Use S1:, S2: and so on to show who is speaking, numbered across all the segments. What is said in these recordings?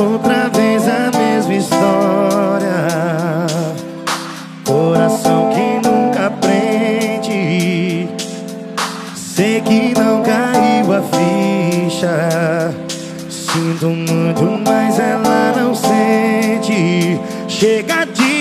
S1: Outra vez a mesma história. Coração que nunca aprende. Sei que não caiu a ficha. Sinto muito, mas ela não sente. Chega de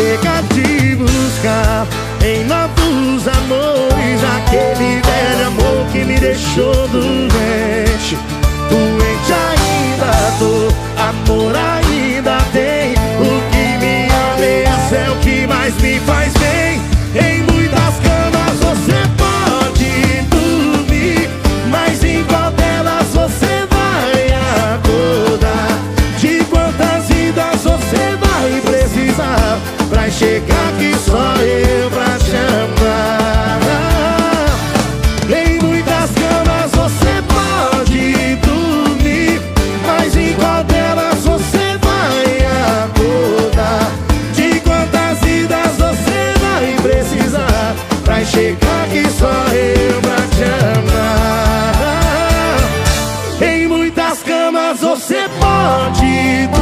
S1: Chega de buscar em novos amores Aquele velho amor que me deixou do você pode